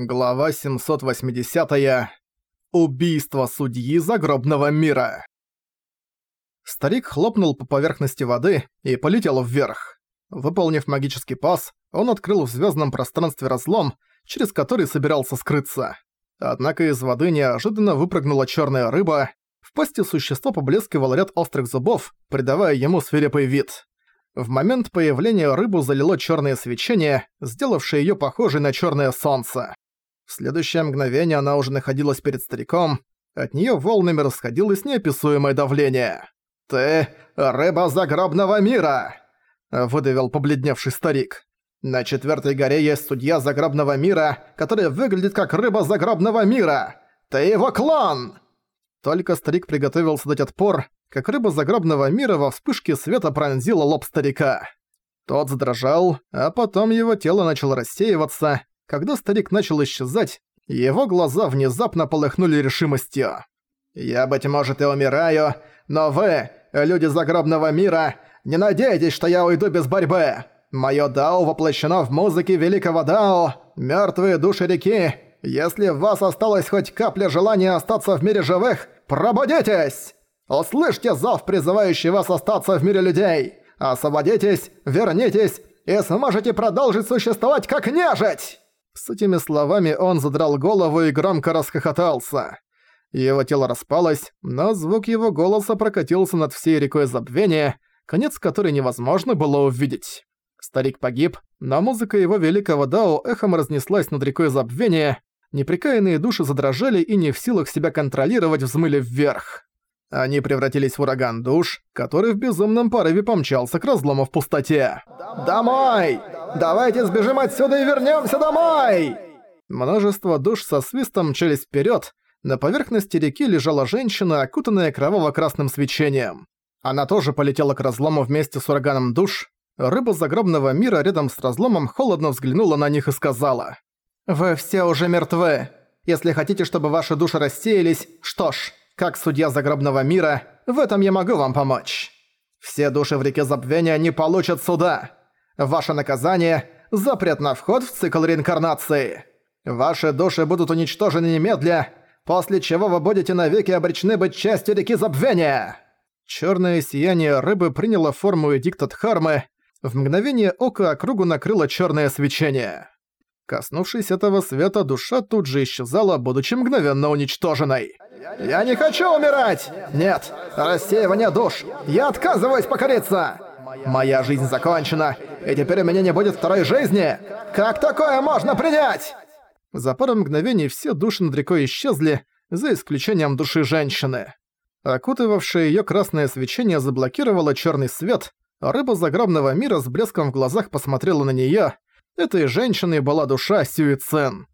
Глава 780. -я. Убийство судьи загробного мира. Старик хлопнул по поверхности воды и полетел вверх. Выполнив магический пас, он открыл в звездном пространстве разлом, через который собирался скрыться. Однако из воды неожиданно выпрыгнула черная рыба, в пасти существа поблескивал ряд острых зубов, придавая ему свирепый вид. В момент появления рыбу залило черное свечение, сделавшее ее похожей на черное солнце. В следующее мгновение она уже находилась перед стариком, от нее волнами расходилось неописуемое давление. «Ты — рыба загробного мира!» — выдавил побледневший старик. «На четвертой горе есть судья загробного мира, который выглядит как рыба загробного мира! Ты его клон!» Только старик приготовился дать отпор, как рыба загробного мира во вспышке света пронзила лоб старика. Тот задрожал, а потом его тело начало рассеиваться, когда старик начал исчезать, его глаза внезапно полыхнули решимостью. «Я, быть может, и умираю, но вы, люди загробного мира, не надейтесь, что я уйду без борьбы. Моё дао воплощено в музыке великого дао, мёртвые души реки. Если в вас осталась хоть капля желания остаться в мире живых, пробудитесь! Услышьте зов, призывающий вас остаться в мире людей! Освободитесь, вернитесь и сможете продолжить существовать как нежить!» С этими словами он задрал голову и громко расхохотался. Его тело распалось, но звук его голоса прокатился над всей рекой забвения, конец которой невозможно было увидеть. Старик погиб, но музыка его великого Дао эхом разнеслась над рекой забвения, неприкаянные души задрожали и не в силах себя контролировать взмыли вверх. Они превратились в ураган душ, который в безумном порыве помчался к разлому в пустоте. «Домой! Давайте сбежим отсюда и вернемся домой!» Множество душ со свистом мчались вперед. На поверхности реки лежала женщина, окутанная кроваво-красным свечением. Она тоже полетела к разлому вместе с ураганом душ. Рыба загробного мира рядом с разломом холодно взглянула на них и сказала. «Вы все уже мертвы. Если хотите, чтобы ваши души рассеялись, что ж, как судья загробного мира, в этом я могу вам помочь. Все души в реке забвения не получат суда. Ваше наказание – запрет на вход в цикл реинкарнации. Ваши души будут уничтожены немедля, после чего вы будете навеки обречены быть частью реки забвения. Черное сияние рыбы приняло форму эдикта Дхармы. В мгновение ока округу накрыло черное свечение. Коснувшись этого света, душа тут же исчезала, будучи мгновенно уничтоженной. «Я не хочу умирать! Нет! Рассеивание душ! Я отказываюсь покориться! Моя жизнь закончена, и теперь у меня не будет второй жизни! Как такое можно принять?» За пару мгновений все души над рекой исчезли, за исключением души женщины. Окутывавшее её красное свечение заблокировало чёрный свет, а рыба загробного мира с блеском в глазах посмотрела на неё. Этой женщиной была душа Сюицен.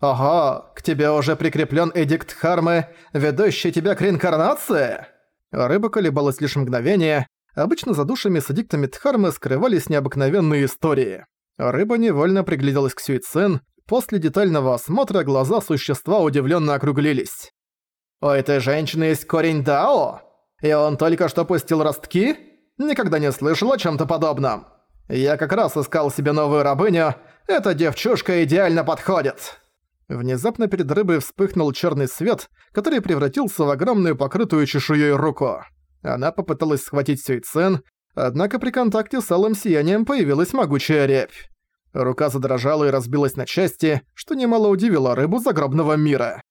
«Ого, к тебе уже прикреплен эдикт Хармы, ведущий тебя к реинкарнации?» Рыба колебалась лишь мгновение. Обычно за душами с эдиктами Дхармы скрывались необыкновенные истории. Рыба невольно пригляделась к Сюицен. После детального осмотра глаза существа удивленно округлились. «У этой женщины есть корень Дао? И он только что пустил ростки? Никогда не слышал о чем то подобном. Я как раз искал себе новую рабыню. Эта девчушка идеально подходит». Внезапно перед рыбой вспыхнул черный свет, который превратился в огромную покрытую чешуей руку. Она попыталась схватить Сюйцен, однако при контакте с алым сиянием появилась могучая репь. Рука задрожала и разбилась на части, что немало удивило рыбу загробного мира.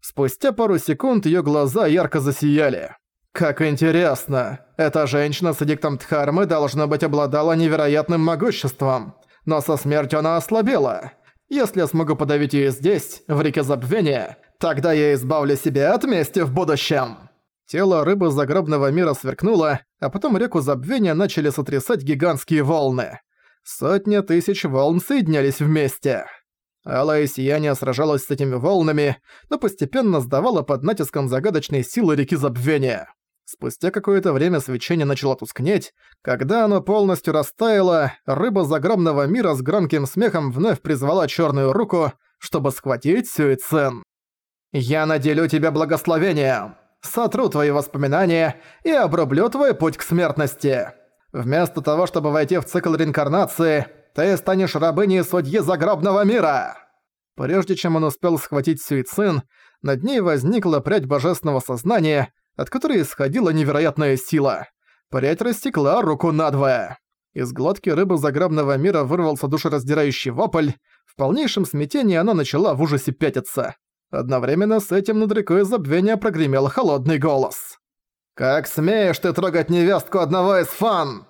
Спустя пару секунд ее глаза ярко засияли. «Как интересно! Эта женщина с эдиктом Дхармы, должно быть, обладала невероятным могуществом, но со смертью она ослабела. Если я смогу подавить её здесь, в реке забвения, тогда я избавлю себя от мести в будущем». Тело рыбы загробного мира сверкнуло, а потом реку забвения начали сотрясать гигантские волны. Сотни тысяч волн соединялись вместе. Алое сияние сражалось с этими волнами, но постепенно сдавало под натиском загадочной силы реки забвения. Спустя какое-то время свечение начало тускнеть. Когда оно полностью растаяло, рыба загробного мира с громким смехом вновь призвала черную руку, чтобы схватить Сюэцен. «Я наделю тебя благословением, сотру твои воспоминания и обрублю твой путь к смертности. Вместо того, чтобы войти в цикл реинкарнации, ты станешь рабыней судьи загробного мира!» Прежде чем он успел схватить Сюицин, над ней возникла прядь божественного сознания, от которой исходила невероятная сила. Прядь растекла руку надвое. Из глотки рыбы загробного мира вырвался душераздирающий вопль. В полнейшем смятении она начала в ужасе пятиться. Одновременно с этим над рекой забвения прогремел холодный голос. «Как смеешь ты трогать невестку одного из фан?»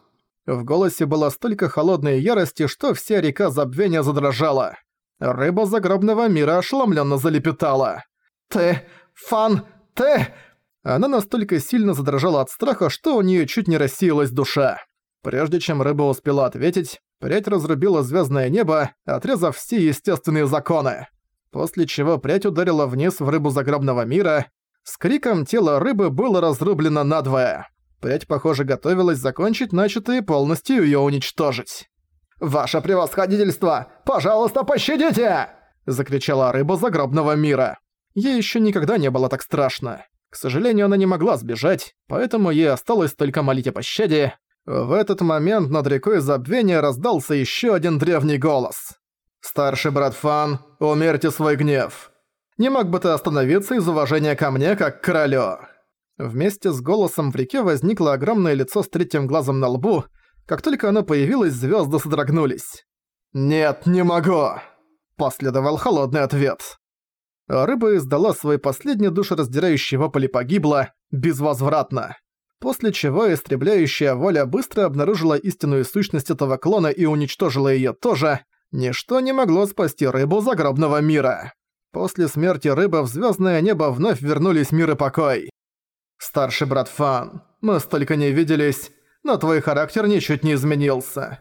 В голосе было столько холодной ярости, что вся река забвения задрожала. Рыба загробного мира ошеломленно залепетала. «Ты... фан... ты...» Она настолько сильно задрожала от страха, что у нее чуть не рассеялась душа. Прежде чем рыба успела ответить, прядь разрубила звездное небо, отрезав все естественные законы. После чего прядь ударила вниз в рыбу загробного мира. С криком тело рыбы было разрублено надвое. Прядь, похоже, готовилась закончить начатое и полностью её уничтожить. «Ваше превосходительство! Пожалуйста, пощадите!» – закричала рыба загробного мира. Ей ещё никогда не было так страшно. К сожалению, она не могла сбежать, поэтому ей осталось только молить о пощаде. В этот момент над рекой забвения раздался ещё один древний голос. «Старший брат Фан, умерьте свой гнев. Не мог бы ты остановиться из уважения ко мне, как к королю?» Вместе с голосом в реке возникло огромное лицо с третьим глазом на лбу. Как только оно появилось, звезды содрогнулись. «Нет, не могу!» – последовал холодный ответ. Рыба издала свой последний душераздирающий вопль и погибла, безвозвратно. После чего истребляющая воля быстро обнаружила истинную сущность этого клона и уничтожила её тоже. Ничто не могло спасти рыбу загробного мира. После смерти рыбы в звёздное небо вновь вернулись мир и покой. «Старший брат Фан, мы столько не виделись, но твой характер ничуть не изменился.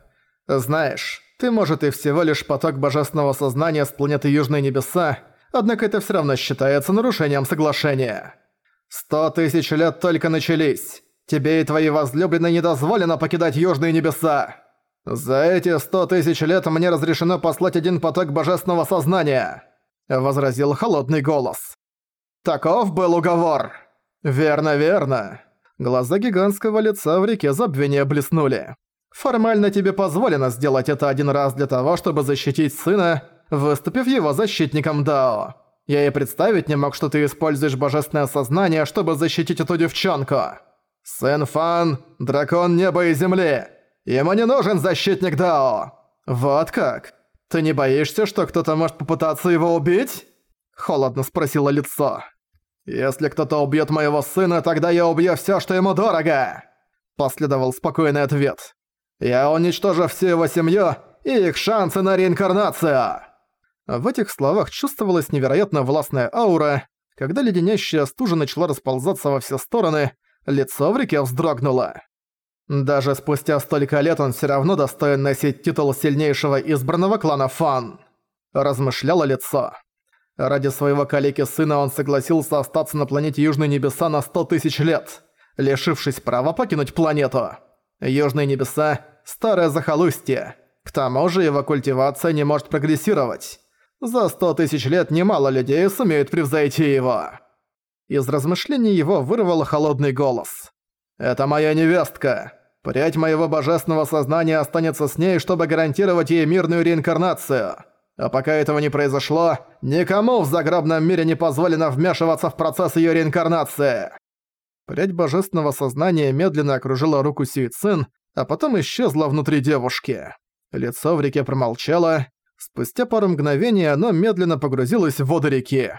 Знаешь, ты, может, и всего лишь поток божественного сознания с планеты Южные Небеса, однако это всё равно считается нарушением соглашения. Сто тысяч лет только начались. Тебе и твоей возлюбленной не дозволено покидать Южные Небеса. За эти сто тысяч лет мне разрешено послать один поток божественного сознания», — возразил холодный голос. «Таков был уговор». «Верно, верно». Глаза гигантского лица в реке забвения блеснули. «Формально тебе позволено сделать это один раз для того, чтобы защитить сына, выступив его защитником Дао. Я и представить не мог, что ты используешь божественное сознание, чтобы защитить эту девчонку. Сын Фан – дракон неба и земли. Ему не нужен защитник Дао. Вот как? Ты не боишься, что кто-то может попытаться его убить?» Холодно спросило лицо. «Если кто-то убьет моего сына, тогда я убью все, что ему дорого!» Последовал спокойный ответ. «Я уничтожу всю его семью и их шансы на реинкарнацию!» В этих словах чувствовалась невероятно властная аура. Когда леденящая стужа начала расползаться во все стороны, лицо в реке вздрогнуло. Даже спустя столько лет он все равно достоин носить титул сильнейшего избранного клана Фан. Размышляло лицо. Ради своего калеки сына он согласился остаться на планете Южные Небеса на сто тысяч лет, лишившись права покинуть планету. Южные Небеса – старое захолустье. К тому же его культивация не может прогрессировать. За сто тысяч лет немало людей сумеют превзойти его. Из размышлений его вырвал холодный голос. «Это моя невестка. Прядь моего божественного сознания останется с ней, чтобы гарантировать ей мирную реинкарнацию». А пока этого не произошло, никому в загробном мире не позволено вмешиваться в процесс её реинкарнации. Прядь божественного сознания медленно окружила руку Сюицин, а потом исчезла внутри девушки. Лицо в реке промолчало. Спустя пару мгновений оно медленно погрузилось в воды реки.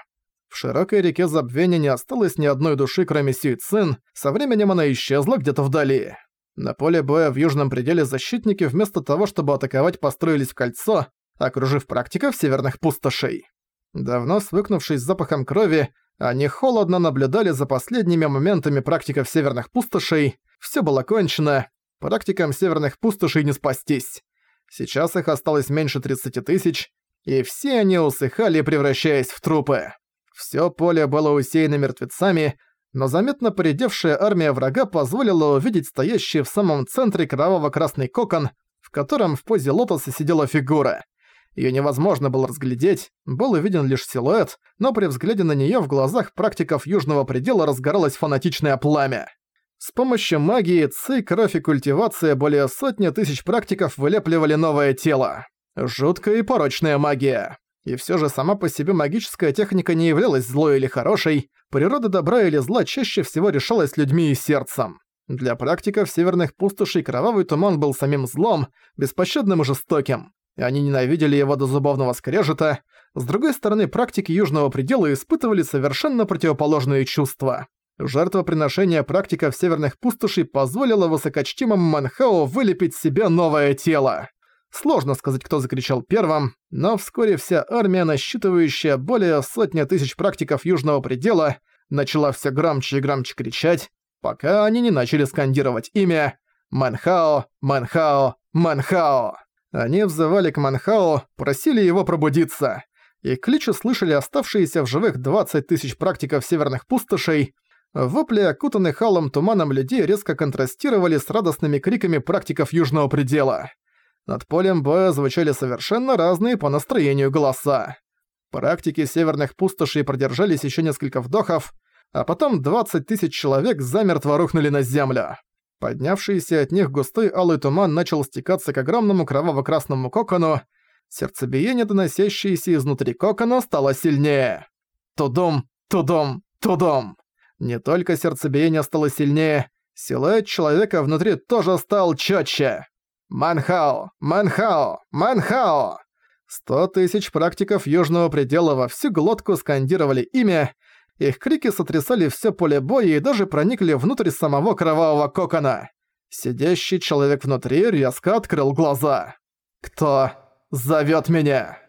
Широкой реке забвения не осталось ни одной души, кроме Сюицин, со временем она исчезла где-то вдали. На поле боя в южном пределе защитники вместо того, чтобы атаковать, построились в кольцо, окружив практиков северных пустошей. Давно свыкнувшись с запахом крови, они холодно наблюдали за последними моментами практиков северных пустошей. Всё было кончено. Практикам северных пустошей не спастись. Сейчас их осталось меньше 30 тысяч, и все они усыхали, превращаясь в трупы. Всё поле было усеяно мертвецами, но заметно поредевшая армия врага позволила увидеть стоящий в самом центре кроваво-красный кокон, в котором в позе лотоса сидела фигура. Её невозможно было разглядеть, был виден лишь силуэт, но при взгляде на неё в глазах практиков Южного Предела разгоралось фанатичное пламя. С помощью магии, ци, кровь и культивация более сотни тысяч практиков вылепливали новое тело. Жуткая и порочная магия. И все же сама по себе магическая техника не являлась злой или хорошей, природа добра или зла чаще всего решалась людьми и сердцем. Для практиков северных пустошей кровавый туман был самим злом, беспощадным и жестоким. И они ненавидели его до зубовного скрежета. С другой стороны, практики Южного Предела испытывали совершенно противоположные чувства. Жертвоприношение практиков северных пустошей позволило высокочтимому Манхао вылепить себе новое тело. Сложно сказать, кто закричал первым, но вскоре вся армия, насчитывающая более сотни тысяч практиков Южного Предела, начала все громче и громче кричать, пока они не начали скандировать имя «Манхао, Манхао, Манхао». Они взывали к Манхао, просили его пробудиться, и клич услышали оставшиеся в живых 20 тысяч практиков северных пустошей. Вопли, окутанных алым туманом людей, резко контрастировали с радостными криками практиков Южного Предела. Над полем боя звучали совершенно разные по настроению голоса. Практики северных пустошей продержались еще несколько вдохов, а потом 20 тысяч человек замертво рухнули на землю. Поднявшийся от них густой алый туман начал стекаться к огромному кроваво-красному кокону. Сердцебиение, доносящееся изнутри кокона, стало сильнее. Тудум, тудум, тудум. Не только сердцебиение стало сильнее, силуэт человека внутри тоже стал чётче. Манхао, Манхао, Манхао! Сто тысяч практиков Южного Предела во всю глотку скандировали имя, их крики сотрясали все поле боя и даже проникли внутрь самого кровавого кокона. Сидящий человек внутри резко открыл глаза. «Кто зовет меня?»